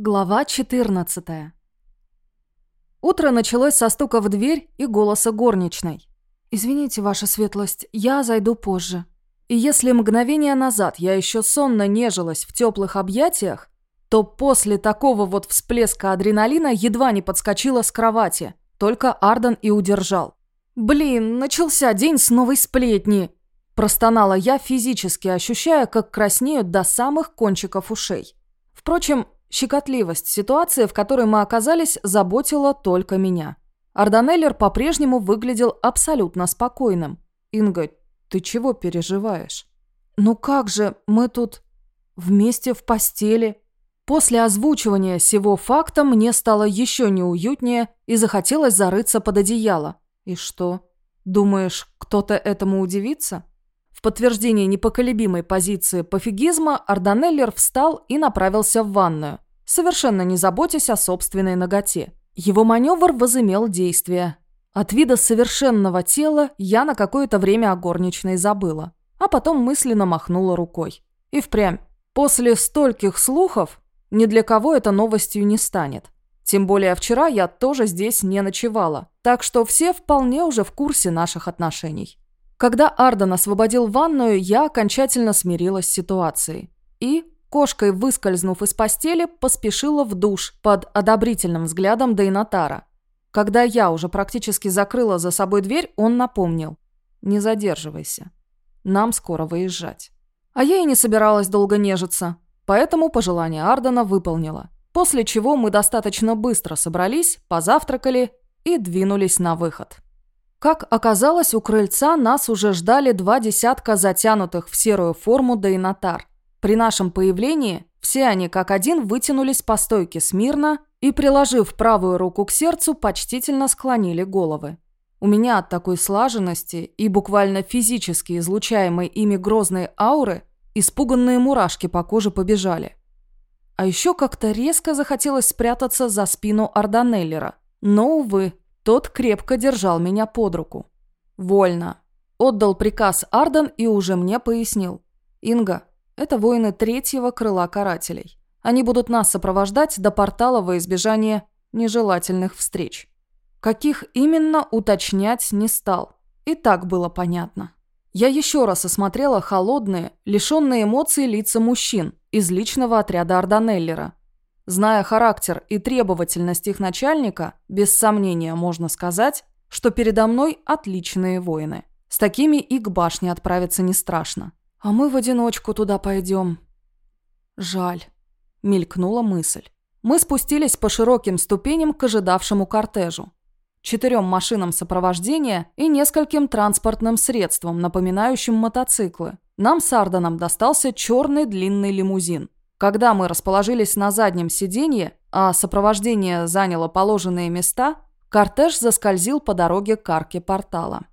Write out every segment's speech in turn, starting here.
Глава 14 Утро началось со стука в дверь и голоса горничной. «Извините, ваша светлость, я зайду позже». И если мгновение назад я еще сонно нежилась в теплых объятиях, то после такого вот всплеска адреналина едва не подскочила с кровати. Только Арден и удержал. «Блин, начался день с новой сплетни!» Простонала я, физически ощущая, как краснеют до самых кончиков ушей. Впрочем, Щекотливость ситуации, в которой мы оказались, заботила только меня. Арданеллер по-прежнему выглядел абсолютно спокойным. «Инга, ты чего переживаешь?» «Ну как же, мы тут вместе в постели». После озвучивания всего факта мне стало еще неуютнее и захотелось зарыться под одеяло. И что? Думаешь, кто-то этому удивится? В подтверждение непоколебимой позиции пофигизма Арданеллер встал и направился в ванную, совершенно не заботясь о собственной ноготе. Его маневр возымел действие. От вида совершенного тела я на какое-то время о горничной забыла, а потом мысленно махнула рукой. И впрямь, после стольких слухов, ни для кого это новостью не станет. Тем более вчера я тоже здесь не ночевала, так что все вполне уже в курсе наших отношений. Когда Арден освободил ванную, я окончательно смирилась с ситуацией. И, кошкой выскользнув из постели, поспешила в душ под одобрительным взглядом Дейнатара. Когда я уже практически закрыла за собой дверь, он напомнил. «Не задерживайся. Нам скоро выезжать». А я и не собиралась долго нежиться, поэтому пожелание Ардена выполнила. После чего мы достаточно быстро собрались, позавтракали и двинулись на выход. Как оказалось, у крыльца нас уже ждали два десятка затянутых в серую форму дейнатар. При нашем появлении все они как один вытянулись по стойке смирно и, приложив правую руку к сердцу, почтительно склонили головы. У меня от такой слаженности и буквально физически излучаемой ими грозной ауры испуганные мурашки по коже побежали. А еще как-то резко захотелось спрятаться за спину Арданеллера. Но, увы, тот крепко держал меня под руку. «Вольно». Отдал приказ Арден и уже мне пояснил. «Инга, это воины третьего крыла карателей. Они будут нас сопровождать до портала во избежание нежелательных встреч». Каких именно уточнять не стал. И так было понятно. Я еще раз осмотрела холодные, лишенные эмоций лица мужчин из личного отряда Арданеллера. Зная характер и требовательность их начальника, без сомнения можно сказать, что передо мной отличные воины. С такими и к башне отправиться не страшно. А мы в одиночку туда пойдем. Жаль. Мелькнула мысль. Мы спустились по широким ступеням к ожидавшему кортежу. Четырем машинам сопровождения и нескольким транспортным средствам, напоминающим мотоциклы. Нам с Арданом достался черный длинный лимузин – когда мы расположились на заднем сиденье, а сопровождение заняло положенные места, кортеж заскользил по дороге к арке портала.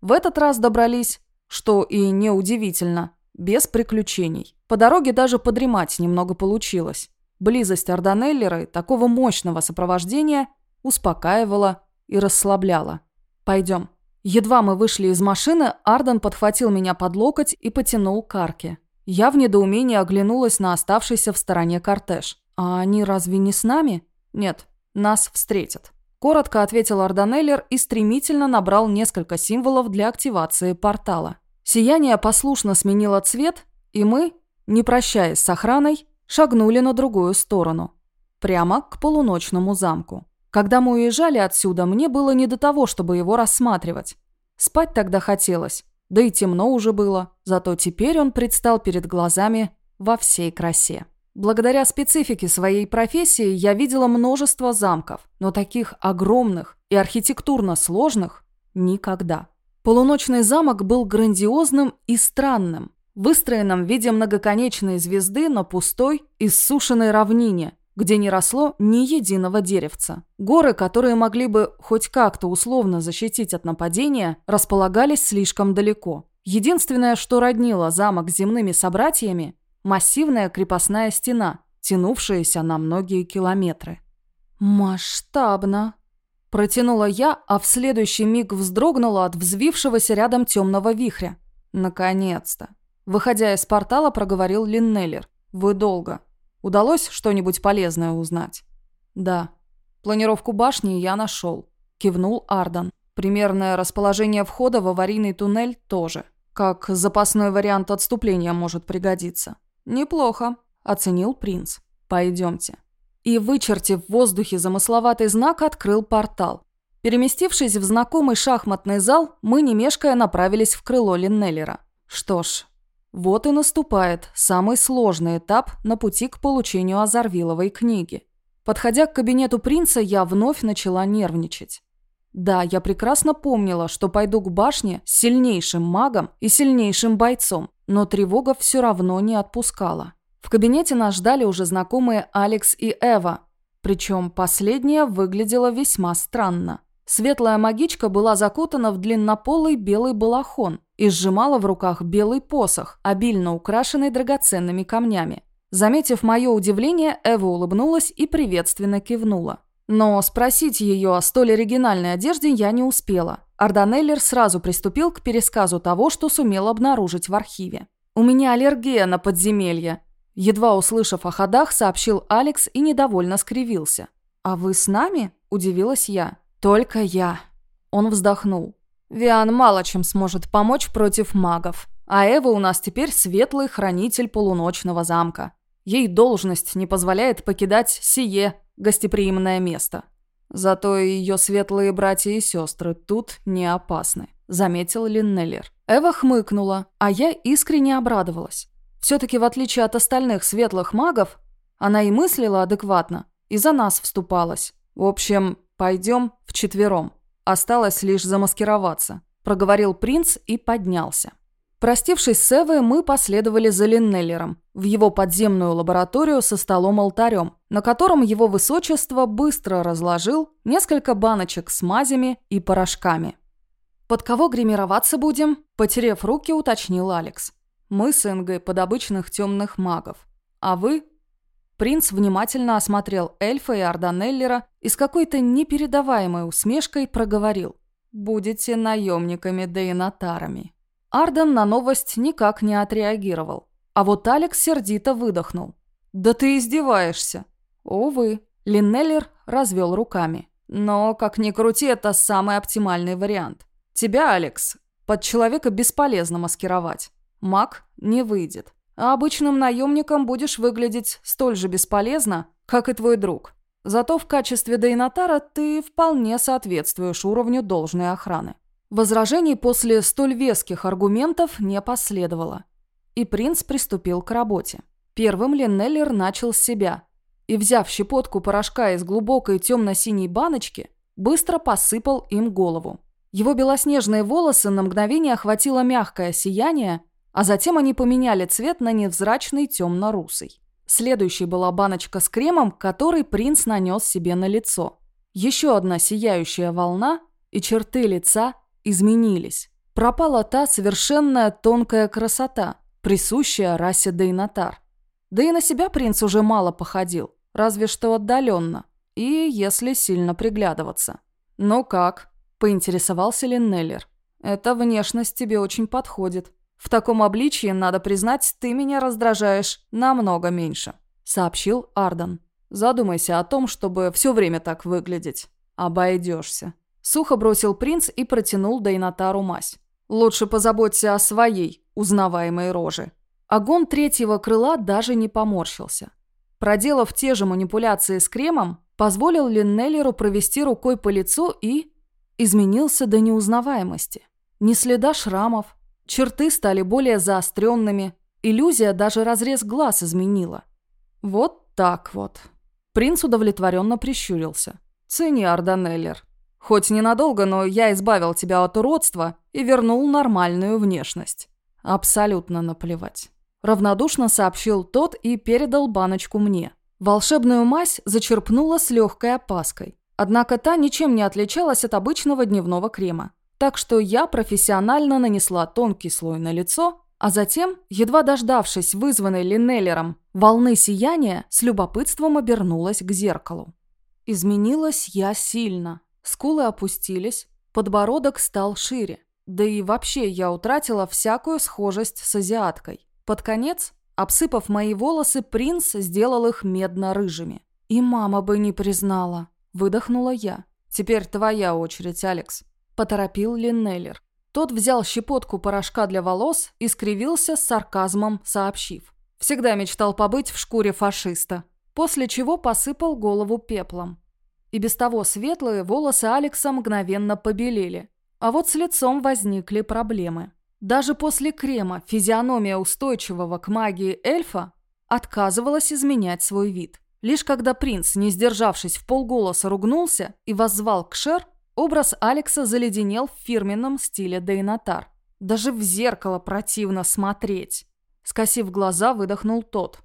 В этот раз добрались, что и неудивительно, без приключений. По дороге даже подремать немного получилось. Близость Арданеллеры такого мощного сопровождения успокаивала и расслабляла. «Пойдем». Едва мы вышли из машины, Арден подхватил меня под локоть и потянул к арке. Я в недоумении оглянулась на оставшийся в стороне кортеж. «А они разве не с нами?» «Нет, нас встретят». Коротко ответил Арданеллер и стремительно набрал несколько символов для активации портала. Сияние послушно сменило цвет, и мы, не прощаясь с охраной, шагнули на другую сторону. Прямо к полуночному замку. Когда мы уезжали отсюда, мне было не до того, чтобы его рассматривать. Спать тогда хотелось, да и темно уже было, зато теперь он предстал перед глазами во всей красе. Благодаря специфике своей профессии я видела множество замков, но таких огромных и архитектурно сложных никогда. Полуночный замок был грандиозным и странным, выстроенным в виде многоконечной звезды на пустой, иссушенной равнине, где не росло ни единого деревца. Горы, которые могли бы хоть как-то условно защитить от нападения, располагались слишком далеко. Единственное, что роднило замок с земными собратьями – массивная крепостная стена, тянувшаяся на многие километры. «Масштабно!» – протянула я, а в следующий миг вздрогнула от взвившегося рядом темного вихря. «Наконец-то!» Выходя из портала, проговорил Линнеллер. «Вы долго». Удалось что-нибудь полезное узнать?» «Да. Планировку башни я нашел», – кивнул Ардан. «Примерное расположение входа в аварийный туннель тоже. Как запасной вариант отступления может пригодиться». «Неплохо», – оценил принц. «Пойдемте». И, вычертив в воздухе замысловатый знак, открыл портал. Переместившись в знакомый шахматный зал, мы, не мешкая, направились в крыло Линнеллера. Что ж, вот и наступает самый сложный этап на пути к получению Азарвиловой книги. Подходя к кабинету принца, я вновь начала нервничать. Да, я прекрасно помнила, что пойду к башне с сильнейшим магом и сильнейшим бойцом, но тревога все равно не отпускала. В кабинете нас ждали уже знакомые Алекс и Эва, причем последняя выглядела весьма странно. Светлая магичка была закутана в длиннополый белый балахон и сжимала в руках белый посох, обильно украшенный драгоценными камнями. Заметив мое удивление, Эва улыбнулась и приветственно кивнула. Но спросить ее о столь оригинальной одежде я не успела. Арданеллер сразу приступил к пересказу того, что сумел обнаружить в архиве. «У меня аллергия на подземелье», – едва услышав о ходах, сообщил Алекс и недовольно скривился. «А вы с нами?» – удивилась я. «Только я». Он вздохнул. «Виан мало чем сможет помочь против магов. А Эва у нас теперь светлый хранитель полуночного замка. Ей должность не позволяет покидать сие гостеприимное место. Зато ее светлые братья и сестры тут не опасны», – заметил Линнеллер. Эва хмыкнула, а я искренне обрадовалась. Все-таки в отличие от остальных светлых магов, она и мыслила адекватно, и за нас вступалась. В общем, пойдем вчетвером. Осталось лишь замаскироваться, проговорил принц и поднялся. Простившись с Эвой, мы последовали за Линнеллером в его подземную лабораторию со столом-алтарем, на котором его высочество быстро разложил несколько баночек с мазями и порошками. «Под кого гримироваться будем?» – потерев руки, уточнил Алекс. «Мы с Ингой под обычных темных магов. А вы?» Принц внимательно осмотрел эльфа и Арданеллера и с какой-то непередаваемой усмешкой проговорил. «Будете наемниками-дейнатарами». Арден на новость никак не отреагировал. А вот Алекс сердито выдохнул. «Да ты издеваешься!» Увы, Линнеллер развел руками. Но, как ни крути, это самый оптимальный вариант. Тебя, Алекс, под человека бесполезно маскировать. Маг не выйдет. А обычным наемником будешь выглядеть столь же бесполезно, как и твой друг. Зато в качестве Дейнатара ты вполне соответствуешь уровню должной охраны. Возражений после столь веских аргументов не последовало. И принц приступил к работе. Первым Леннеллер начал с себя. И, взяв щепотку порошка из глубокой темно-синей баночки, быстро посыпал им голову. Его белоснежные волосы на мгновение охватило мягкое сияние, а затем они поменяли цвет на невзрачный темно-русый. Следующей была баночка с кремом, который принц нанес себе на лицо. Еще одна сияющая волна, и черты лица изменились. Пропала та совершенная тонкая красота, присущая расе Дейнатар. Да и на себя принц уже мало походил, разве что отдаленно, и если сильно приглядываться. «Ну как?» – поинтересовался Линнеллер. «Эта внешность тебе очень подходит. В таком обличии, надо признать, ты меня раздражаешь намного меньше», – сообщил Ардан. «Задумайся о том, чтобы все время так выглядеть. Обойдешься». Сухо бросил принц и протянул Дейнатару мазь. «Лучше позаботься о своей узнаваемой роже». Огонь третьего крыла даже не поморщился. Проделав те же манипуляции с кремом, позволил Линнеллеру провести рукой по лицу и... изменился до неузнаваемости. Ни следа шрамов, черты стали более заостренными, иллюзия даже разрез глаз изменила. Вот так вот. Принц удовлетворенно прищурился. «Цени, Арданеллер. Хоть ненадолго, но я избавил тебя от уродства и вернул нормальную внешность. Абсолютно наплевать. Равнодушно сообщил тот и передал баночку мне. Волшебную мазь зачерпнула с легкой опаской. Однако та ничем не отличалась от обычного дневного крема. Так что я профессионально нанесла тонкий слой на лицо, а затем, едва дождавшись вызванной Линнеллером волны сияния, с любопытством обернулась к зеркалу. Изменилась я сильно. Скулы опустились, подбородок стал шире. Да и вообще я утратила всякую схожесть с азиаткой. Под конец Обсыпав мои волосы, принц сделал их медно-рыжими. «И мама бы не признала», – выдохнула я. «Теперь твоя очередь, Алекс», – поторопил Линнеллер. Тот взял щепотку порошка для волос и скривился с сарказмом, сообщив. «Всегда мечтал побыть в шкуре фашиста», после чего посыпал голову пеплом. И без того светлые волосы Алекса мгновенно побелели. А вот с лицом возникли проблемы. Даже после крема физиономия устойчивого к магии эльфа отказывалась изменять свой вид. Лишь когда принц, не сдержавшись в полголоса, ругнулся и воззвал к Шер, образ Алекса заледенел в фирменном стиле Дейнатар. Даже в зеркало противно смотреть. Скосив глаза, выдохнул тот.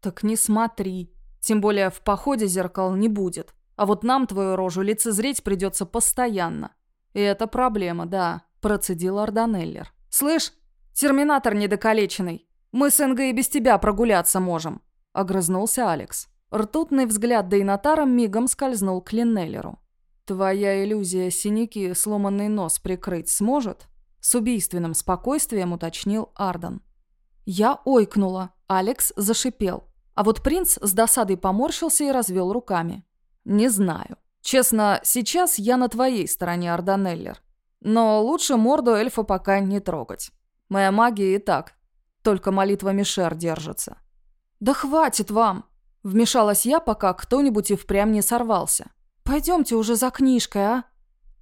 «Так не смотри. Тем более в походе зеркал не будет. А вот нам твою рожу лицезреть придется постоянно. И это проблема, да», – процедил Арданеллер. «Слышь, терминатор недокалеченный. Мы с Энго и без тебя прогуляться можем», – огрызнулся Алекс. Ртутный взгляд Дейнатара мигом скользнул к Линнеллеру. «Твоя иллюзия синяки сломанный нос прикрыть сможет?» С убийственным спокойствием уточнил Ардан. Я ойкнула, Алекс зашипел. А вот принц с досадой поморщился и развел руками. «Не знаю. Честно, сейчас я на твоей стороне, Арданеллер. Но лучше морду эльфа пока не трогать. Моя магия и так. Только молитвами Шер держится». «Да хватит вам!» Вмешалась я, пока кто-нибудь и впрямь не сорвался. «Пойдемте уже за книжкой, а?»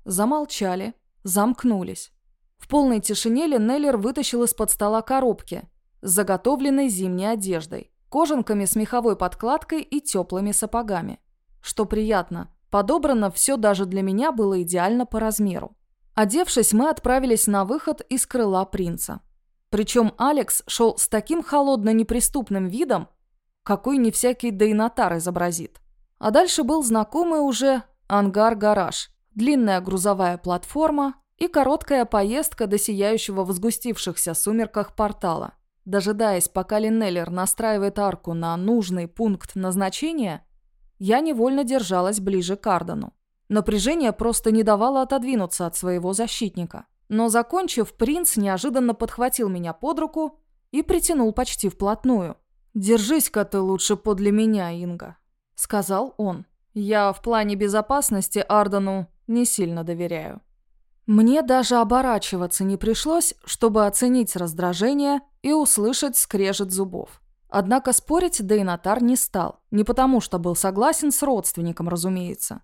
Замолчали, замкнулись. В полной тишине Ленеллер вытащил из-под стола коробки с заготовленной зимней одеждой, кожанками с меховой подкладкой и теплыми сапогами. Что приятно, подобрано все даже для меня было идеально по размеру. Одевшись, мы отправились на выход из крыла принца. Причем Алекс шел с таким холодно-неприступным видом, какой не всякий дейнатар изобразит. А дальше был знакомый уже ангар-гараж, длинная грузовая платформа и короткая поездка до сияющего в сгустившихся сумерках портала. Дожидаясь, пока Линнеллер настраивает арку на нужный пункт назначения, я невольно держалась ближе к Ардану. Напряжение просто не давало отодвинуться от своего защитника. Но закончив, принц неожиданно подхватил меня под руку и притянул почти вплотную – «Держись-ка ты лучше подле меня, Инга», — сказал он. «Я в плане безопасности Ардану не сильно доверяю». Мне даже оборачиваться не пришлось, чтобы оценить раздражение и услышать скрежет зубов. Однако спорить Дейнатар не стал. Не потому, что был согласен с родственником, разумеется.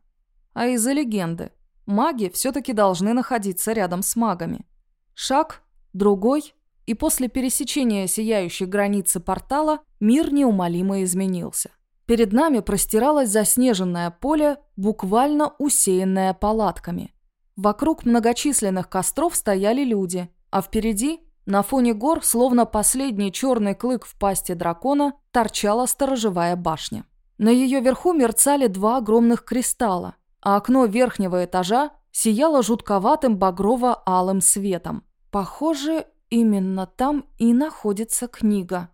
А из-за легенды. Маги все-таки должны находиться рядом с магами. Шаг, другой, и после пересечения сияющей границы портала мир неумолимо изменился. Перед нами простиралось заснеженное поле, буквально усеянное палатками. Вокруг многочисленных костров стояли люди, а впереди, на фоне гор, словно последний черный клык в пасти дракона, торчала сторожевая башня. На ее верху мерцали два огромных кристалла, а окно верхнего этажа сияло жутковатым багрово-алым светом. Похоже, Именно там и находится книга.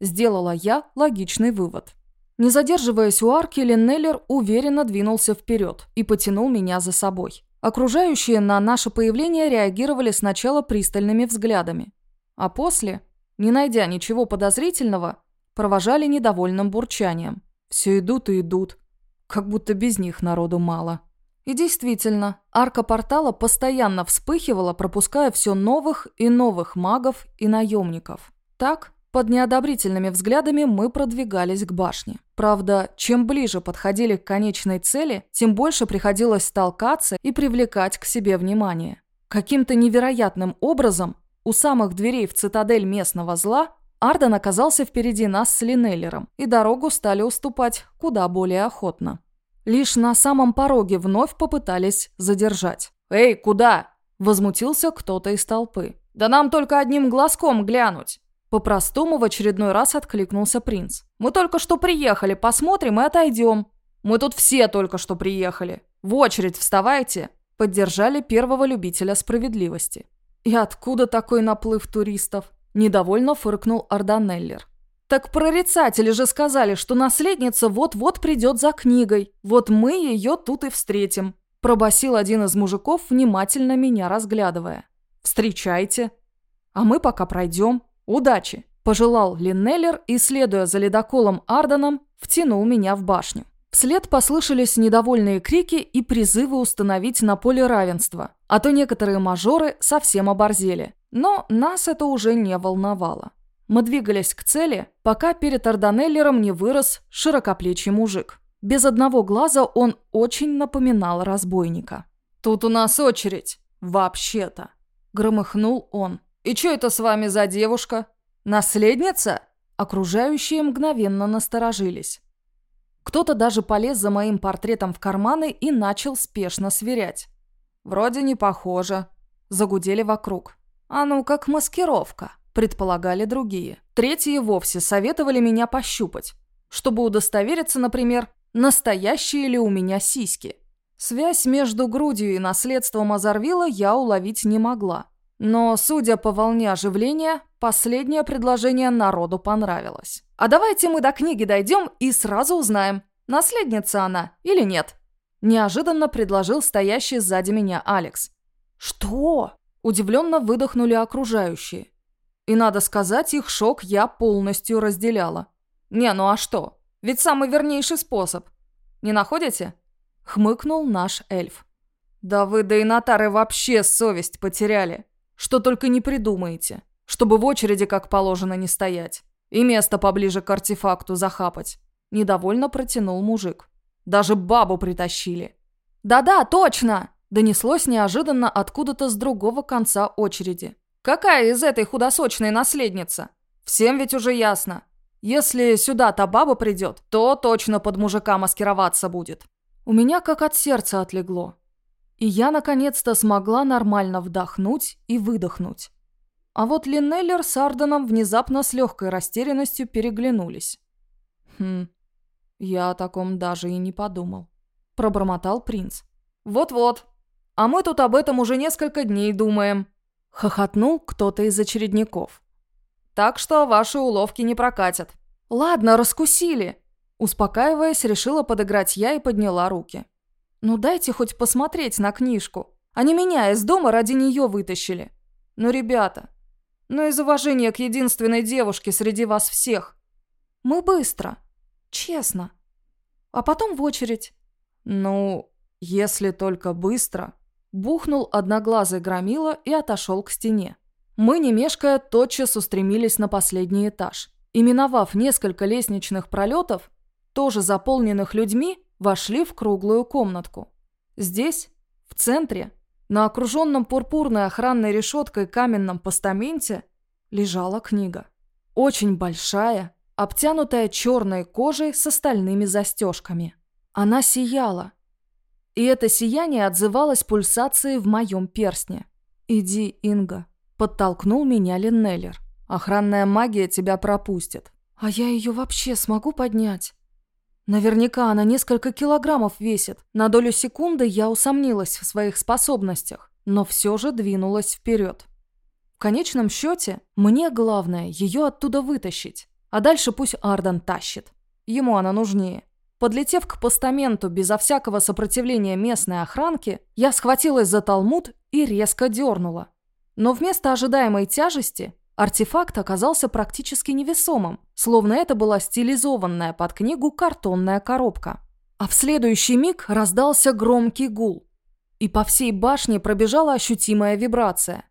Сделала я логичный вывод. Не задерживаясь у арки, Леннеллер уверенно двинулся вперед и потянул меня за собой. Окружающие на наше появление реагировали сначала пристальными взглядами, а после, не найдя ничего подозрительного, провожали недовольным бурчанием. Все идут и идут, как будто без них народу мало. И действительно, арка портала постоянно вспыхивала, пропуская все новых и новых магов и наемников. Так, под неодобрительными взглядами мы продвигались к башне. Правда, чем ближе подходили к конечной цели, тем больше приходилось толкаться и привлекать к себе внимание. Каким-то невероятным образом у самых дверей в цитадель местного зла Арден оказался впереди нас с Линеллером, и дорогу стали уступать куда более охотно. Лишь на самом пороге вновь попытались задержать. «Эй, куда?» – возмутился кто-то из толпы. «Да нам только одним глазком глянуть!» По-простому в очередной раз откликнулся принц. «Мы только что приехали, посмотрим и отойдем. Мы тут все только что приехали. В очередь вставайте!» Поддержали первого любителя справедливости. «И откуда такой наплыв туристов?» Недовольно фыркнул Арданеллер. Так прорицатели же сказали, что наследница вот-вот придет за книгой. Вот мы ее тут и встретим. Пробасил один из мужиков, внимательно меня разглядывая. Встречайте. А мы пока пройдем. Удачи. Пожелал Линнеллер и, следуя за ледоколом Арденом, втянул меня в башню. Вслед послышались недовольные крики и призывы установить на поле равенство, а то некоторые мажоры совсем оборзели. Но нас это уже не волновало. Мы двигались к цели, пока перед Арданеллером не вырос широкоплечий мужик. Без одного глаза он очень напоминал разбойника. «Тут у нас очередь, вообще-то», – громыхнул он. «И что это с вами за девушка? Наследница?» Окружающие мгновенно насторожились. Кто-то даже полез за моим портретом в карманы и начал спешно сверять. «Вроде не похоже», – загудели вокруг. «А ну, как маскировка», – предполагали другие. Третьи вовсе советовали меня пощупать, чтобы удостовериться, например, настоящие ли у меня сиськи. Связь между грудью и наследством Азарвила я уловить не могла. Но, судя по волне оживления, последнее предложение народу понравилось. А давайте мы до книги дойдем и сразу узнаем, наследница она или нет. Неожиданно предложил стоящий сзади меня Алекс. «Что?» – удивленно выдохнули окружающие. И, надо сказать, их шок я полностью разделяла. «Не, ну а что? Ведь самый вернейший способ. Не находите?» – хмыкнул наш эльф. «Да вы, да и нотары вообще совесть потеряли. Что только не придумаете, чтобы в очереди как положено не стоять. И место поближе к артефакту захапать». Недовольно протянул мужик. «Даже бабу притащили». «Да-да, точно!» – донеслось неожиданно откуда-то с другого конца очереди. «Какая из этой худосочной наследница? Всем ведь уже ясно. Если сюда та баба придет, то точно под мужика маскироваться будет. У меня как от сердца отлегло. И я наконец-то смогла нормально вдохнуть и выдохнуть. А вот Линнеллер с Арденом внезапно с легкой растерянностью переглянулись. «Хм, я о таком даже и не подумал», – пробормотал принц. «Вот-вот. А мы тут об этом уже несколько дней думаем», – хохотнул кто-то из очередников. Так что ваши уловки не прокатят. Ладно, раскусили. Успокаиваясь, решила подыграть я и подняла руки. Ну дайте хоть посмотреть на книжку. Они меня из дома ради нее вытащили. Ну, ребята, ну из уважения к единственной девушке среди вас всех. Мы быстро. Честно. А потом в очередь. Ну, если только быстро. Бухнул одноглазый громила и отошел к стене. Мы, не мешкая, тотчас устремились на последний этаж. И миновав несколько лестничных пролетов, тоже заполненных людьми, вошли в круглую комнатку. Здесь, в центре, на окруженном пурпурной охранной решеткой каменном постаменте, лежала книга. Очень большая, обтянутая черной кожей с остальными застежками. Она сияла. И это сияние отзывалось пульсацией в моем перстне. «Иди, Инга», Подтолкнул меня Линнеллер. Охранная магия тебя пропустит. А я ее вообще смогу поднять? Наверняка она несколько килограммов весит. На долю секунды я усомнилась в своих способностях, но все же двинулась вперед. В конечном счете, мне главное ее оттуда вытащить. А дальше пусть Арден тащит. Ему она нужнее. Подлетев к постаменту безо всякого сопротивления местной охранки, я схватилась за талмуд и резко дернула. Но вместо ожидаемой тяжести артефакт оказался практически невесомым, словно это была стилизованная под книгу картонная коробка. А в следующий миг раздался громкий гул, и по всей башне пробежала ощутимая вибрация.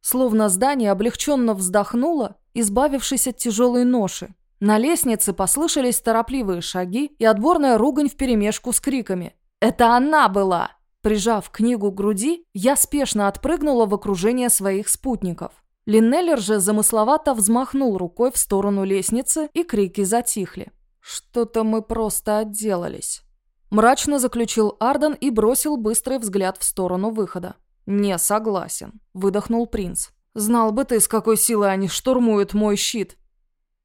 Словно здание облегченно вздохнуло, избавившись от тяжелой ноши. На лестнице послышались торопливые шаги и отборная ругань вперемешку с криками. «Это она была!» Прижав книгу к груди, я спешно отпрыгнула в окружение своих спутников. Линнеллер же замысловато взмахнул рукой в сторону лестницы, и крики затихли. «Что-то мы просто отделались». Мрачно заключил Арден и бросил быстрый взгляд в сторону выхода. «Не согласен», – выдохнул принц. «Знал бы ты, с какой силой они штурмуют мой щит».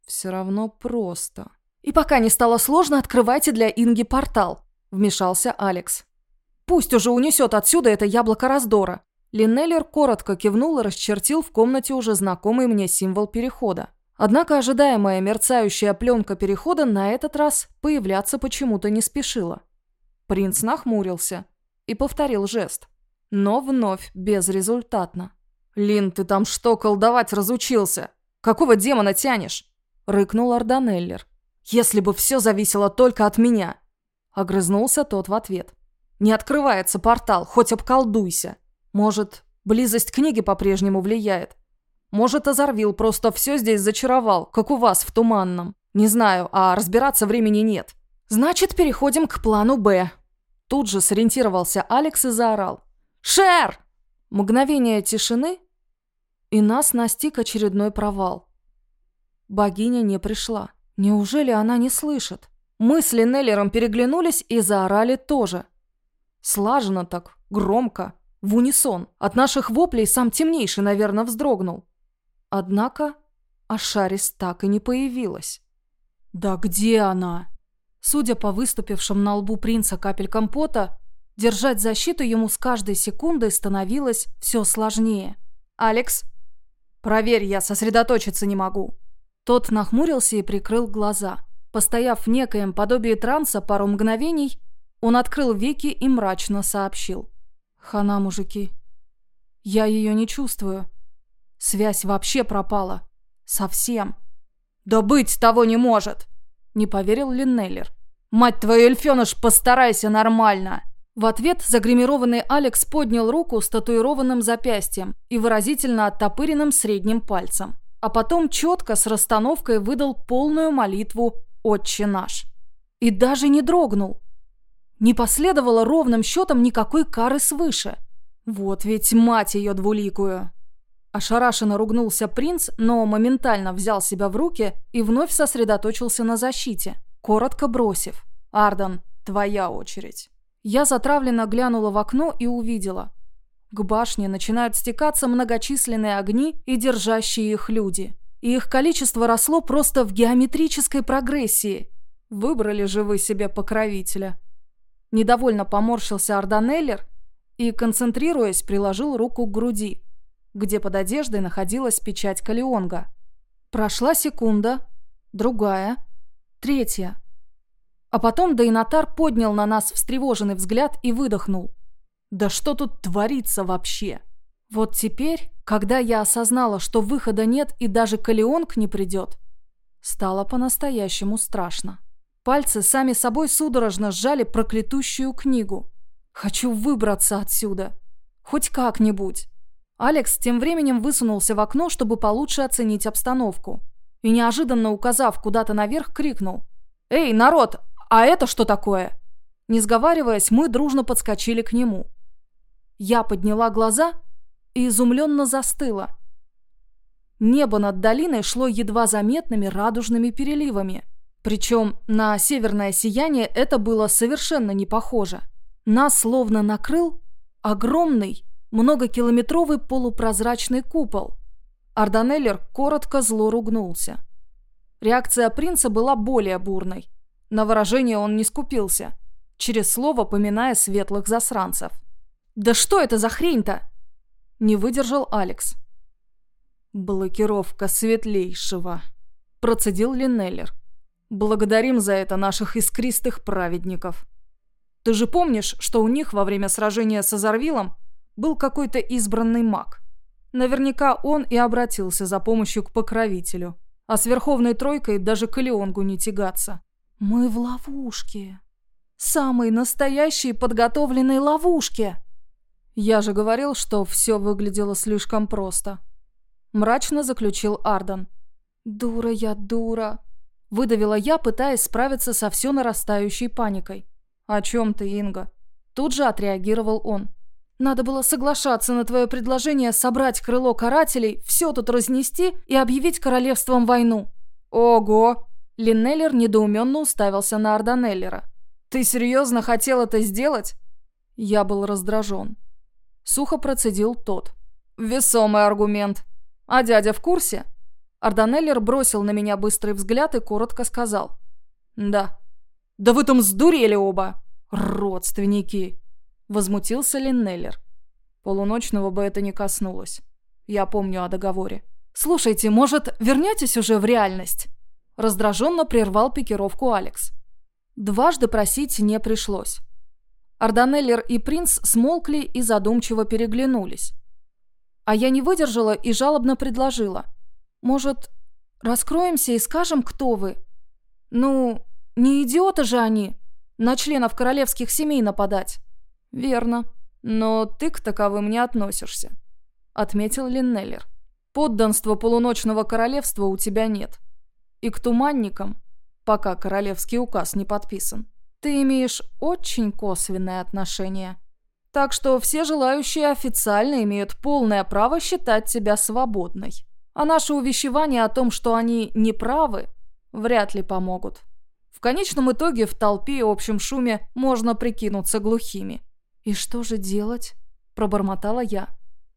«Все равно просто». «И пока не стало сложно, открывайте для Инги портал», – вмешался Алекс. Пусть уже унесет отсюда это яблоко раздора. Линнеллер коротко кивнул и расчертил в комнате уже знакомый мне символ перехода. Однако ожидаемая мерцающая пленка перехода на этот раз появляться почему-то не спешила. Принц нахмурился и повторил жест. Но вновь безрезультатно. «Лин, ты там что колдовать разучился? Какого демона тянешь?» – рыкнул Арданеллер. «Если бы все зависело только от меня!» – огрызнулся тот в ответ. «Не открывается портал, хоть обколдуйся. Может, близость книги по-прежнему влияет? Может, Озорвил просто все здесь зачаровал, как у вас в Туманном? Не знаю, а разбираться времени нет. Значит, переходим к плану «Б». Тут же сориентировался Алекс и заорал. «Шер!» Мгновение тишины, и нас настиг очередной провал. Богиня не пришла. Неужели она не слышит? Мы с Линеллером переглянулись и заорали тоже. Слаженно так, громко, в унисон. От наших воплей сам темнейший, наверное, вздрогнул. Однако Ашарис так и не появилась. «Да где она?» Судя по выступившим на лбу принца капелькам пота, держать защиту ему с каждой секундой становилось все сложнее. «Алекс, проверь, я сосредоточиться не могу». Тот нахмурился и прикрыл глаза. Постояв в некоем подобии транса пару мгновений, он открыл веки и мрачно сообщил. «Хана, мужики. Я ее не чувствую. Связь вообще пропала. Совсем». «Да быть того не может!» Не поверил Линнеллер. «Мать твою, Эльфёныш, постарайся нормально!» В ответ загримированный Алекс поднял руку с татуированным запястьем и выразительно оттопыренным средним пальцем. А потом четко с расстановкой выдал полную молитву «Отче наш». И даже не дрогнул. Не последовало ровным счетом никакой кары свыше. Вот ведь мать ее двуликую. Ошарашенно ругнулся принц, но моментально взял себя в руки и вновь сосредоточился на защите, коротко бросив. «Ардан, твоя очередь». Я затравленно глянула в окно и увидела. К башне начинают стекаться многочисленные огни и держащие их люди. И их количество росло просто в геометрической прогрессии. Выбрали же вы себе покровителя. Недовольно поморщился Арданеллер и, концентрируясь, приложил руку к груди – где под одеждой находилась печать Калионга. Прошла секунда, другая, третья. А потом Дейнатар поднял на нас встревоженный взгляд и выдохнул. «Да что тут творится вообще?» Вот теперь, когда я осознала, что выхода нет и даже Калионг не придет, стало по-настоящему страшно. Пальцы сами собой судорожно сжали проклятущую книгу. Хочу выбраться отсюда. Хоть как-нибудь. Алекс тем временем высунулся в окно, чтобы получше оценить обстановку. И неожиданно указав куда-то наверх, крикнул. «Эй, народ, а это что такое?» Не сговариваясь, мы дружно подскочили к нему. Я подняла глаза и изумленно застыла. Небо над долиной шло едва заметными радужными переливами. Причем на северное сияние это было совершенно не похоже. Нас словно накрыл огромный многокилометровый полупрозрачный купол. Арданеллер коротко зло ругнулся. Реакция принца была более бурной. На выражение он не скупился, через слово поминая светлых засранцев. «Да что это за хрень-то?» Не выдержал Алекс. «Блокировка светлейшего», – процедил Линнеллер. «Благодарим за это наших искристых праведников. Ты же помнишь, что у них во время сражения с Азарвилом был какой-то избранный маг. Наверняка он и обратился за помощью к покровителю. А с Верховной Тройкой даже к Леонгу не тягаться. «Мы в ловушке. Самой настоящей подготовленной ловушке!» «Я же говорил, что все выглядело слишком просто», – мрачно заключил Ардан. «Дура я, дура!» – выдавила я, пытаясь справиться со все нарастающей паникой. «О чем ты, Инга?» Тут же отреагировал он. Надо было соглашаться на твое предложение собрать крыло карателей, все тут разнести и объявить королевством войну». «Ого!» Линнеллер недоуменно уставился на Арданеллера. «Ты серьезно хотел это сделать?» Я был раздражен. Сухо процедил тот. «Весомый аргумент. А дядя в курсе?» Арданеллер бросил на меня быстрый взгляд и коротко сказал. «Да». «Да вы там сдурели оба!» «Родственники!» Возмутился Линнеллер. Полуночного бы это не коснулось. Я помню о договоре. «Слушайте, может, вернетесь уже в реальность?» Раздраженно прервал пикировку Алекс. Дважды просить не пришлось. Арданеллер и принц смолкли и задумчиво переглянулись. А я не выдержала и жалобно предложила. «Может, Раскроемся и скажем, кто вы. Ну, не идиоты же они, на членов королевских семей нападать. Верно, но ты к таковым не относишься, отметил Линнеллер. Подданства полуночного королевства у тебя нет. И к туманникам, пока королевский указ не подписан, ты имеешь очень косвенное отношение. Так что все желающие официально имеют полное право считать тебя свободной. А наши увещевания о том, что они не правы, вряд ли помогут. В конечном итоге в толпе и общем шуме можно прикинуться глухими. «И что же делать?» – пробормотала я.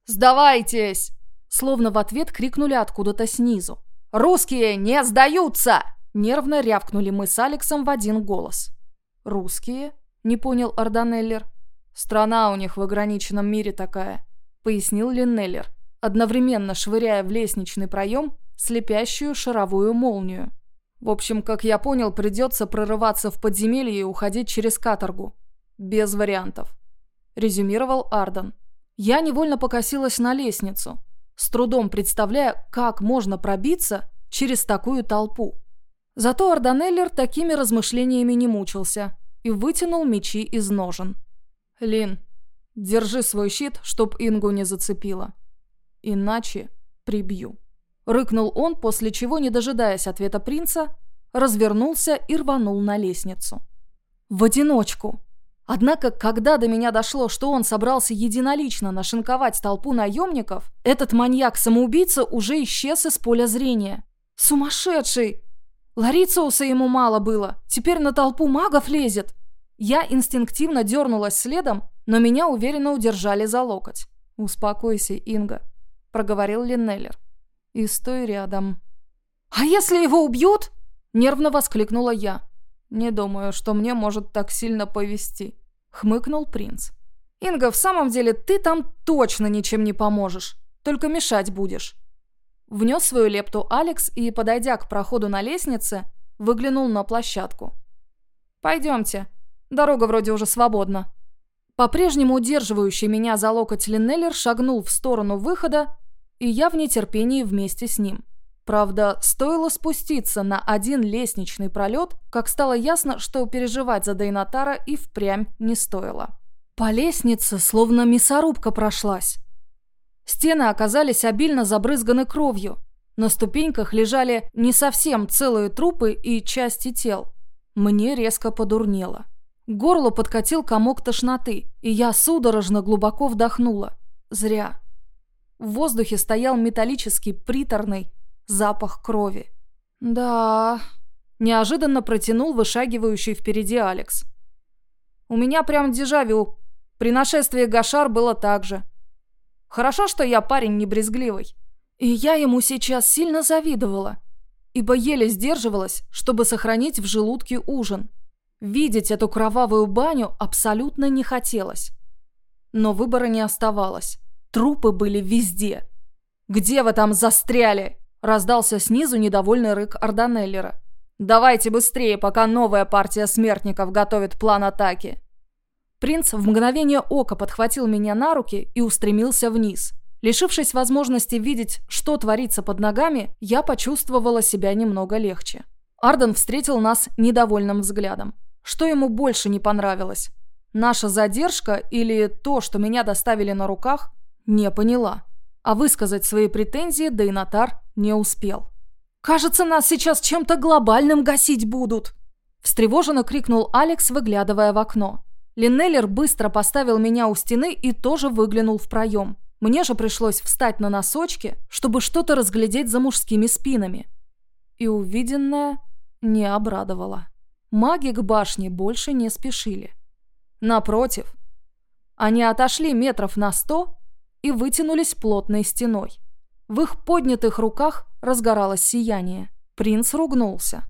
«Сдавайтесь!» – словно в ответ крикнули откуда-то снизу. «Русские не сдаются!» – нервно рявкнули мы с Алексом в один голос. «Русские?» – не понял Арданеллер. «Страна у них в ограниченном мире такая», – пояснил Линнеллер, одновременно швыряя в лестничный проем слепящую шаровую молнию. «В общем, как я понял, придется прорываться в подземелье и уходить через каторгу. Без вариантов», – резюмировал Арден. Я невольно покосилась на лестницу, с трудом представляя, как можно пробиться через такую толпу. Зато Арданеллер такими размышлениями не мучился и вытянул мечи из ножен. «Лин, держи свой щит, чтоб Ингу не зацепило. Иначе прибью». Рыкнул он, после чего, не дожидаясь ответа принца, развернулся и рванул на лестницу. В одиночку. Однако, когда до меня дошло, что он собрался единолично нашинковать толпу наемников, этот маньяк-самоубийца уже исчез из поля зрения. Сумасшедший! Ларициуса ему мало было, теперь на толпу магов лезет. Я инстинктивно дернулась следом, но меня уверенно удержали за локоть. «Успокойся, Инга», — проговорил Линнеллер. «И стой рядом». «А если его убьют?» — нервно воскликнула я. «Не думаю, что мне может так сильно повести», — хмыкнул принц. «Инга, в самом деле ты там точно ничем не поможешь, только мешать будешь». Внес свою лепту Алекс и, подойдя к проходу на лестнице, выглянул на площадку. «Пойдемте», Дорога вроде уже свободна. По-прежнему удерживающий меня за локоть Линнеллер шагнул в сторону выхода, и я в нетерпении вместе с ним. Правда, стоило спуститься на один лестничный пролет, как стало ясно, что переживать за Дейнатара и впрямь не стоило. По лестнице словно мясорубка прошлась. Стены оказались обильно забрызганы кровью. На ступеньках лежали не совсем целые трупы и части тел. Мне резко подурнело. К горлу подкатил комок тошноты, и я судорожно глубоко вдохнула. Зря. В воздухе стоял металлический приторный запах крови. «Да...» – неожиданно протянул вышагивающий впереди Алекс. «У меня прям дежавю. При нашествии Гашар было так же. Хорошо, что я парень не брезгливый. И я ему сейчас сильно завидовала, ибо еле сдерживалась, чтобы сохранить в желудке ужин». Видеть эту кровавую баню абсолютно не хотелось. Но выбора не оставалось. Трупы были везде. «Где вы там застряли?» – раздался снизу недовольный рык Арданеллера. «Давайте быстрее, пока новая партия смертников готовит план атаки». Принц в мгновение ока подхватил меня на руки и устремился вниз. Лишившись возможности видеть, что творится под ногами, я почувствовала себя немного легче. Арден встретил нас недовольным взглядом. Что ему больше не понравилось? Наша задержка или то, что меня доставили на руках? Не поняла. А высказать свои претензии Дейнатар не успел. «Кажется, нас сейчас чем-то глобальным гасить будут!» Встревоженно крикнул Алекс, выглядывая в окно. Линнеллер быстро поставил меня у стены и тоже выглянул в проем. Мне же пришлось встать на носочки, чтобы что-то разглядеть за мужскими спинами. И увиденное не обрадовало. Маги к башне больше не спешили. Напротив, они отошли метров на сто и вытянулись плотной стеной. В их поднятых руках разгоралось сияние. Принц ругнулся.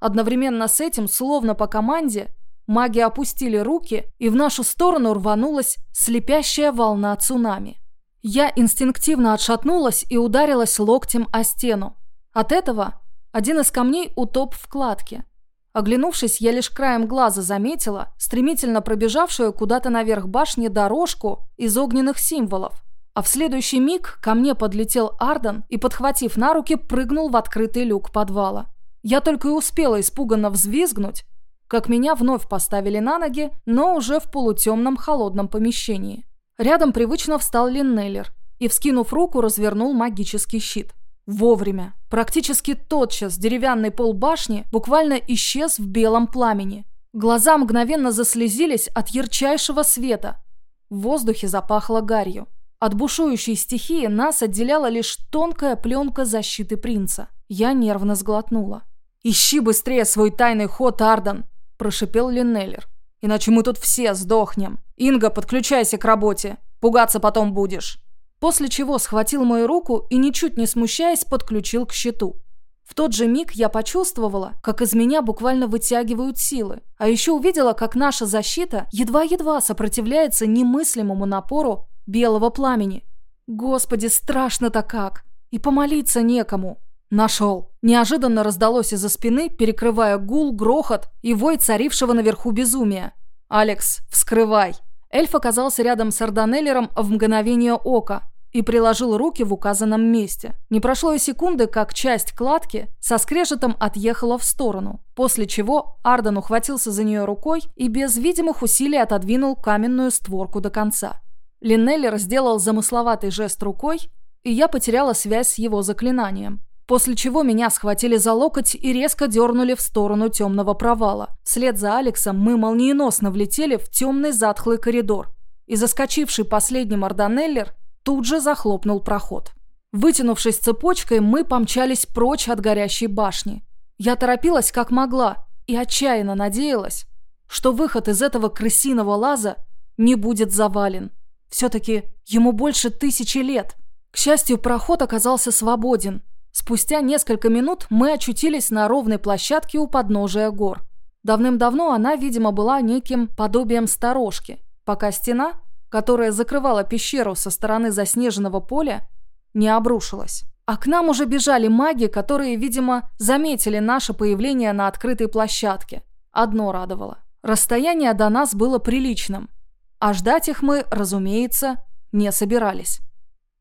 Одновременно с этим, словно по команде, маги опустили руки, и в нашу сторону рванулась слепящая волна цунами. Я инстинктивно отшатнулась и ударилась локтем о стену. От этого один из камней утоп в кладке – Оглянувшись, я лишь краем глаза заметила стремительно пробежавшую куда-то наверх башни дорожку из огненных символов. А в следующий миг ко мне подлетел Арден и, подхватив на руки, прыгнул в открытый люк подвала. Я только и успела испуганно взвизгнуть, как меня вновь поставили на ноги, но уже в полутемном холодном помещении. Рядом привычно встал Линнеллер и, вскинув руку, развернул магический щит. Вовремя. Практически тотчас деревянный пол башни буквально исчез в белом пламени. Глаза мгновенно заслезились от ярчайшего света. В воздухе запахло гарью. От бушующей стихии нас отделяла лишь тонкая пленка защиты принца. Я нервно сглотнула. «Ищи быстрее свой тайный ход, Ардан!» – прошипел Линнеллер. «Иначе мы тут все сдохнем. Инга, подключайся к работе. Пугаться потом будешь». После чего схватил мою руку и, ничуть не смущаясь, подключил к щиту. В тот же миг я почувствовала, как из меня буквально вытягивают силы. А еще увидела, как наша защита едва-едва сопротивляется немыслимому напору белого пламени. Господи, страшно-то как! И помолиться некому. Нашел. Неожиданно раздалось из-за спины, перекрывая гул, грохот и вой царившего наверху безумия. «Алекс, вскрывай!» Эльф оказался рядом с Арданеллером в мгновение ока и приложил руки в указанном месте. Не прошло и секунды, как часть кладки со скрежетом отъехала в сторону, после чего Арден ухватился за нее рукой и без видимых усилий отодвинул каменную створку до конца. Линнеллер сделал замысловатый жест рукой, и я потеряла связь с его заклинанием. После чего меня схватили за локоть и резко дернули в сторону темного провала. Вслед за Алексом мы молниеносно влетели в темный затхлый коридор. И заскочивший последним Арданеллер тут же захлопнул проход. Вытянувшись цепочкой, мы помчались прочь от горящей башни. Я торопилась как могла и отчаянно надеялась, что выход из этого крысиного лаза не будет завален. Все-таки ему больше тысячи лет. К счастью, проход оказался свободен – Спустя несколько минут мы очутились на ровной площадке у подножия гор. Давным-давно она, видимо, была неким подобием сторожки, пока стена, которая закрывала пещеру со стороны заснеженного поля, не обрушилась. А к нам уже бежали маги, которые, видимо, заметили наше появление на открытой площадке. Одно радовало. Расстояние до нас было приличным, а ждать их мы, разумеется, не собирались.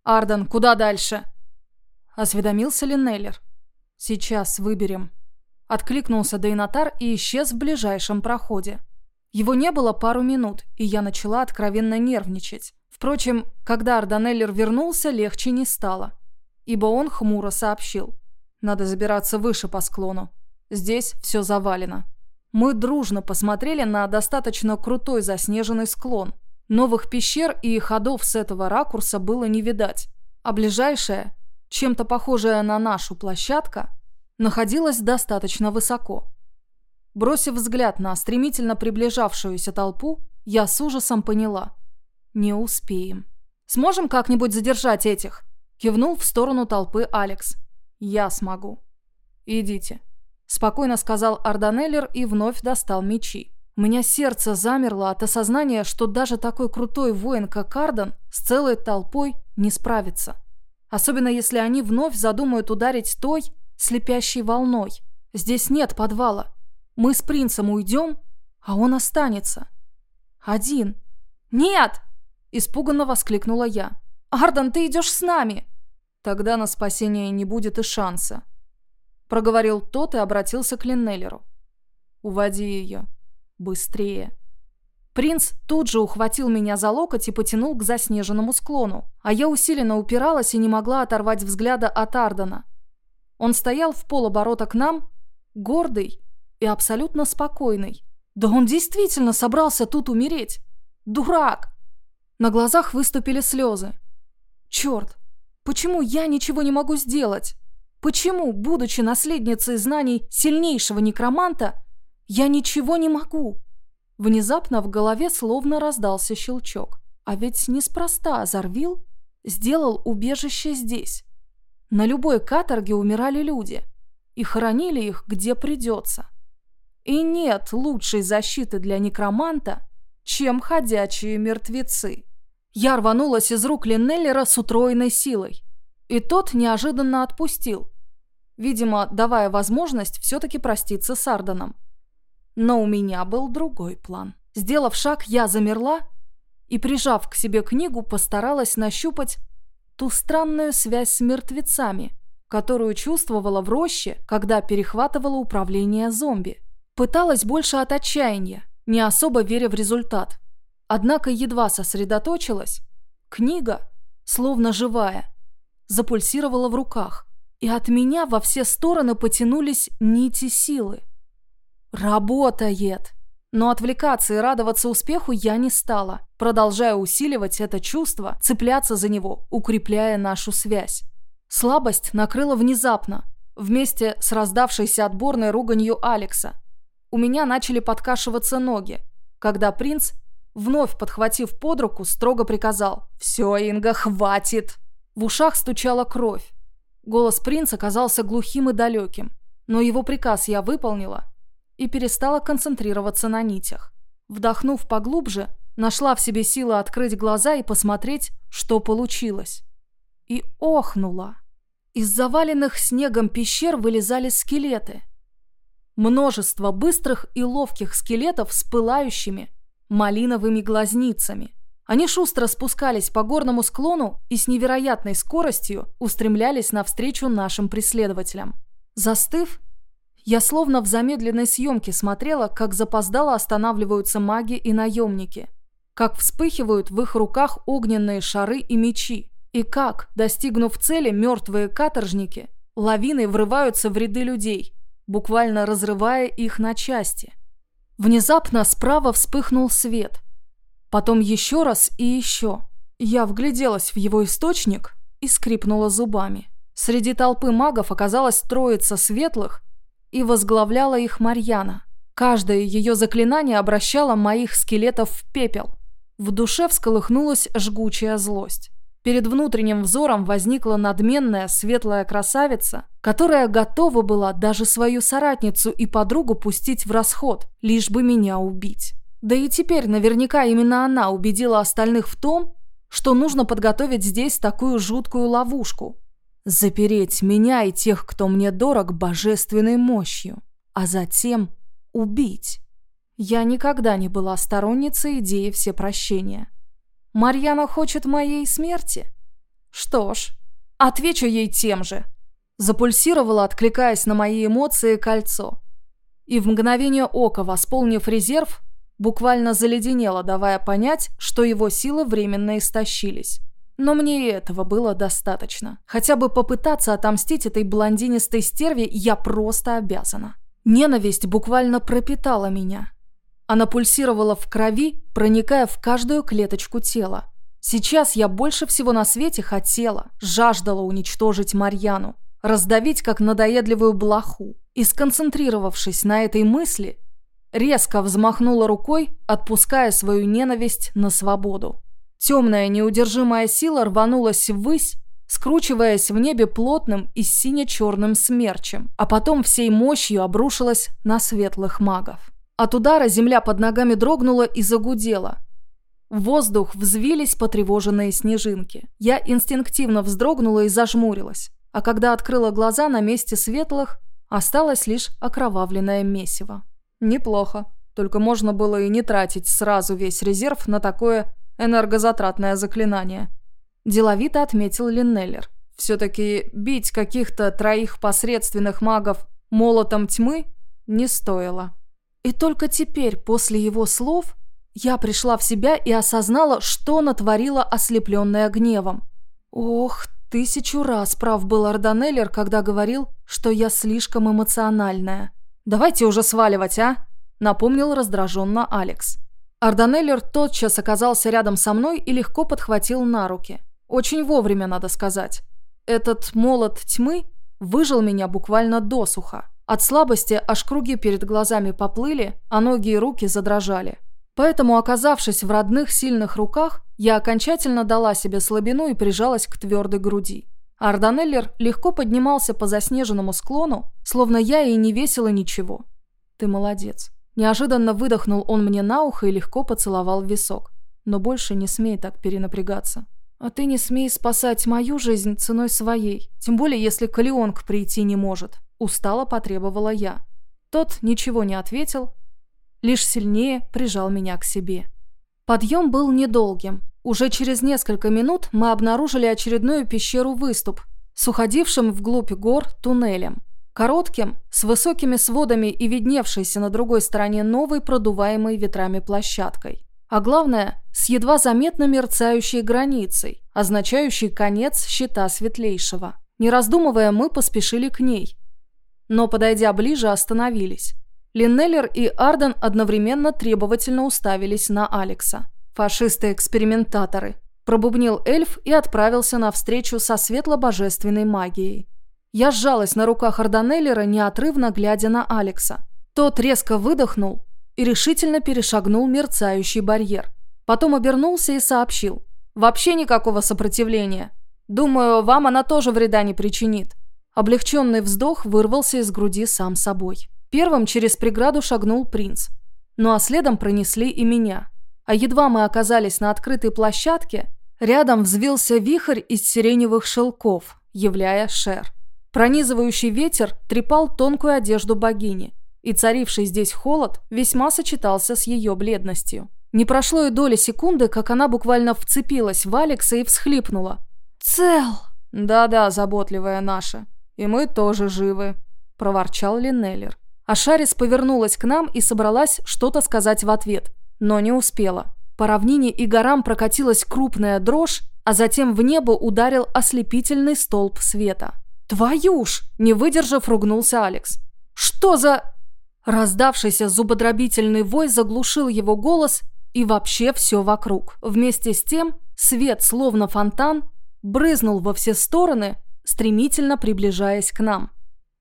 «Арден, куда дальше?» Осведомился ли Неллер? «Сейчас выберем». Откликнулся Дейнатар и исчез в ближайшем проходе. Его не было пару минут, и я начала откровенно нервничать. Впрочем, когда Арданеллер вернулся, легче не стало. Ибо он хмуро сообщил. Надо забираться выше по склону. Здесь все завалено. Мы дружно посмотрели на достаточно крутой заснеженный склон. Новых пещер и ходов с этого ракурса было не видать. А ближайшая чем-то похожая на нашу площадка, находилась достаточно высоко. Бросив взгляд на стремительно приближавшуюся толпу, я с ужасом поняла. Не успеем. «Сможем как-нибудь задержать этих?» Кивнул в сторону толпы Алекс. «Я смогу». «Идите», – спокойно сказал Арданеллер и вновь достал мечи. У меня сердце замерло от осознания, что даже такой крутой воин, как Ардан, с целой толпой не справится. Особенно если они вновь задумают ударить той слепящей волной. Здесь нет подвала. Мы с принцем уйдем, а он останется. Один. «Нет!» – испуганно воскликнула я. «Ардан, ты идешь с нами!» «Тогда на спасение не будет и шанса», – проговорил тот и обратился к Линнеллеру. «Уводи ее. Быстрее». Принц тут же ухватил меня за локоть и потянул к заснеженному склону, а я усиленно упиралась и не могла оторвать взгляда от Ардена. Он стоял в полоборота к нам, гордый и абсолютно спокойный. Да он действительно собрался тут умереть. Дурак! На глазах выступили слезы. Черт, почему я ничего не могу сделать? Почему, будучи наследницей знаний сильнейшего некроманта, я ничего не могу? Внезапно в голове словно раздался щелчок. А ведь неспроста Азарвил сделал убежище здесь. На любой каторге умирали люди. И хоронили их где придется. И нет лучшей защиты для некроманта, чем ходячие мертвецы. Я рванулась из рук Линнеллера с утроенной силой. И тот неожиданно отпустил, видимо, давая возможность все-таки проститься с Арданом. Но у меня был другой план. Сделав шаг, я замерла и, прижав к себе книгу, постаралась нащупать ту странную связь с мертвецами, которую чувствовала в роще, когда перехватывала управление зомби. Пыталась больше от отчаяния, не особо веря в результат. Однако едва сосредоточилась, книга, словно живая, запульсировала в руках, и от меня во все стороны потянулись нити силы. Работает! Но отвлекаться и радоваться успеху я не стала, продолжая усиливать это чувство, цепляться за него, укрепляя нашу связь. Слабость накрыла внезапно, вместе с раздавшейся отборной руганью Алекса. У меня начали подкашиваться ноги, когда принц, вновь подхватив под руку, строго приказал «Все, Инга, хватит!». В ушах стучала кровь. Голос принца казался глухим и далеким, но его приказ я выполнила и перестала концентрироваться на нитях. Вдохнув поглубже, нашла в себе силы открыть глаза и посмотреть, что получилось. И охнула. Из заваленных снегом пещер вылезали скелеты. Множество быстрых и ловких скелетов с пылающими малиновыми глазницами. Они шустро спускались по горному склону и с невероятной скоростью устремлялись навстречу нашим преследователям. Застыв, я словно в замедленной съемке смотрела, как запоздало останавливаются маги и наемники, как вспыхивают в их руках огненные шары и мечи, и как, достигнув цели, мертвые каторжники лавиной врываются в ряды людей, буквально разрывая их на части. Внезапно справа вспыхнул свет. Потом еще раз и еще. Я вгляделась в его источник и скрипнула зубами. Среди толпы магов оказалась троица светлых и возглавляла их Марьяна. Каждое ее заклинание обращало моих скелетов в пепел. В душе всколыхнулась жгучая злость. Перед внутренним взором возникла надменная светлая красавица, которая готова была даже свою соратницу и подругу пустить в расход, лишь бы меня убить. Да и теперь наверняка именно она убедила остальных в том, что нужно подготовить здесь такую жуткую ловушку, Запереть меня и тех, кто мне дорог, божественной мощью, а затем убить. Я никогда не была сторонницей идеи всепрощения. Марьяна хочет моей смерти? Что ж, отвечу ей тем же. Запульсировала, откликаясь на мои эмоции, кольцо. И в мгновение ока, восполнив резерв, буквально заледенела, давая понять, что его силы временно истощились. Но мне и этого было достаточно. Хотя бы попытаться отомстить этой блондинистой стерве я просто обязана. Ненависть буквально пропитала меня. Она пульсировала в крови, проникая в каждую клеточку тела. Сейчас я больше всего на свете хотела, жаждала уничтожить Марьяну, раздавить как надоедливую блоху. И сконцентрировавшись на этой мысли, резко взмахнула рукой, отпуская свою ненависть на свободу. Темная неудержимая сила рванулась ввысь, скручиваясь в небе плотным и сине-черным смерчем, а потом всей мощью обрушилась на светлых магов. От удара земля под ногами дрогнула и загудела. В воздух взвились потревоженные снежинки. Я инстинктивно вздрогнула и зажмурилась, а когда открыла глаза на месте светлых, осталось лишь окровавленное месиво. Неплохо, только можно было и не тратить сразу весь резерв на такое энергозатратное заклинание. Деловито отметил Линнеллер. Все-таки бить каких-то троих посредственных магов молотом тьмы не стоило. И только теперь, после его слов, я пришла в себя и осознала, что натворила ослепленная гневом. Ох, тысячу раз прав был Арданеллер, когда говорил, что я слишком эмоциональная. «Давайте уже сваливать, а?» – напомнил раздраженно Алекс. Арданеллер тотчас оказался рядом со мной и легко подхватил на руки. Очень вовремя, надо сказать. Этот молот тьмы выжил меня буквально досуха. От слабости аж круги перед глазами поплыли, а ноги и руки задрожали. Поэтому, оказавшись в родных сильных руках, я окончательно дала себе слабину и прижалась к твердой груди. Арданеллер легко поднимался по заснеженному склону, словно я и не весила ничего. «Ты молодец», Неожиданно выдохнул он мне на ухо и легко поцеловал в висок. Но больше не смей так перенапрягаться. А ты не смей спасать мою жизнь ценой своей, тем более если Калионг прийти не может. Устало потребовала я. Тот ничего не ответил, лишь сильнее прижал меня к себе. Подъем был недолгим. Уже через несколько минут мы обнаружили очередную пещеру-выступ с уходившим вглубь гор туннелем. Коротким, с высокими сводами и видневшейся на другой стороне новой продуваемой ветрами площадкой. А главное, с едва заметно мерцающей границей, означающей конец щита светлейшего. Не раздумывая, мы поспешили к ней. Но, подойдя ближе, остановились. Линнеллер и Арден одновременно требовательно уставились на Алекса. «Фашисты-экспериментаторы», – пробубнил эльф и отправился навстречу со светло-божественной магией. Я сжалась на руках Арданеллера, неотрывно глядя на Алекса. Тот резко выдохнул и решительно перешагнул мерцающий барьер. Потом обернулся и сообщил. «Вообще никакого сопротивления. Думаю, вам она тоже вреда не причинит». Облегченный вздох вырвался из груди сам собой. Первым через преграду шагнул принц. Ну а следом пронесли и меня. А едва мы оказались на открытой площадке, рядом взвился вихрь из сиреневых шелков, являя шер. Пронизывающий ветер трепал тонкую одежду богини, и царивший здесь холод весьма сочетался с ее бледностью. Не прошло и доли секунды, как она буквально вцепилась в Алекса и всхлипнула. «Цел!» «Да-да, заботливая наша. И мы тоже живы», – проворчал Линнеллер. А Шарис повернулась к нам и собралась что-то сказать в ответ, но не успела. По равнине и горам прокатилась крупная дрожь, а затем в небо ударил ослепительный столб света. «Твою ж!» – не выдержав, ругнулся Алекс. «Что за...» Раздавшийся зубодробительный вой заглушил его голс и вообще все вокруг. Вместе с тем свет, словно фонтан, брызнул во все стороны, стремительно приближаясь к нам.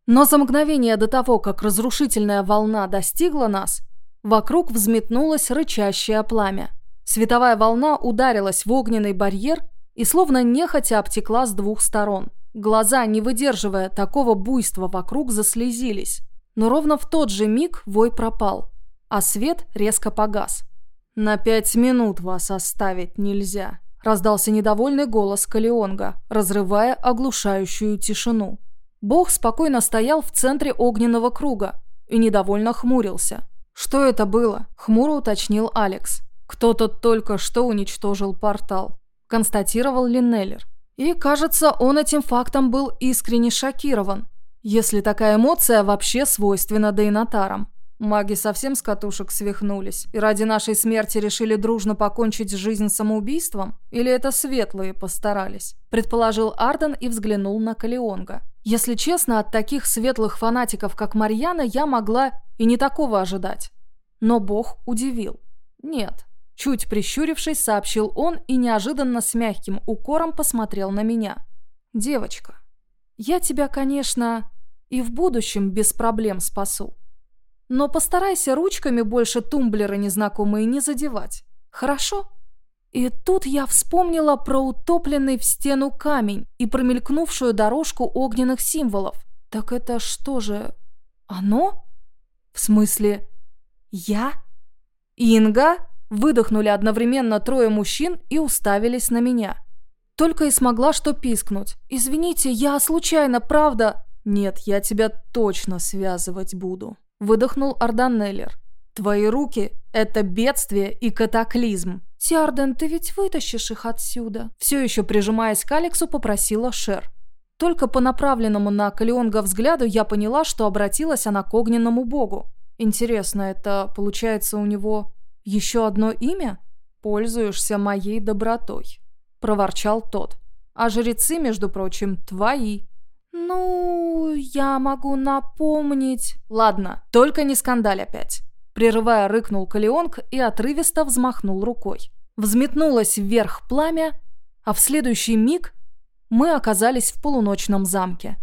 Но за мгновение до того, как разрушительная волна достигла нас, вокруг взметнулось рычащее пламя. Световая волна ударилась в огненный барьер и словно нехотя обтекла с двух сторон. Глаза, не выдерживая такого буйства вокруг, заслезились. Но ровно в тот же миг вой пропал, а свет резко погас. «На пять минут вас оставить нельзя», – раздался недовольный голос Калионга, разрывая оглушающую тишину. Бог спокойно стоял в центре огненного круга и недовольно хмурился. «Что это было?» – хмуро уточнил Алекс. «Кто-то только что уничтожил портал», – констатировал Линнеллер. И, кажется, он этим фактом был искренне шокирован, если такая эмоция вообще свойственна дейнатарам. Маги совсем с катушек свихнулись и ради нашей смерти решили дружно покончить жизнь самоубийством? Или это светлые постарались? Предположил Арден и взглянул на Калионга. Если честно, от таких светлых фанатиков, как Марьяна, я могла и не такого ожидать. Но Бог удивил. Нет. Чуть прищурившись, сообщил он и неожиданно с мягким укором посмотрел на меня. «Девочка, я тебя, конечно, и в будущем без проблем спасу. Но постарайся ручками больше тумблера незнакомые не задевать. Хорошо?» И тут я вспомнила про утопленный в стену камень и промелькнувшую дорожку огненных символов. Так это что же... оно? В смысле... я? Инга? Выдохнули одновременно трое мужчин и уставились на меня. Только и смогла что пискнуть. «Извините, я случайно, правда...» «Нет, я тебя точно связывать буду», – выдохнул Арданеллер. «Твои руки – это бедствие и катаклизм. «Тиарден, ты ведь вытащишь их отсюда?» Все еще прижимаясь к Алексу, попросила Шер. Только по направленному на Калионга взгляду я поняла, что обратилась она к огненному богу. Интересно, это получается у него еще одно имя? «Пользуешься моей добротой», – проворчал тот. «А жрецы, между прочим, твои». «Ну, я могу напомнить...» «Ладно, только не скандаль опять». Прерывая, рыкнул Калионг и отрывисто взмахнул рукой. Взметнулось вверх пламя, а в следующий миг мы оказались в полуночном замке.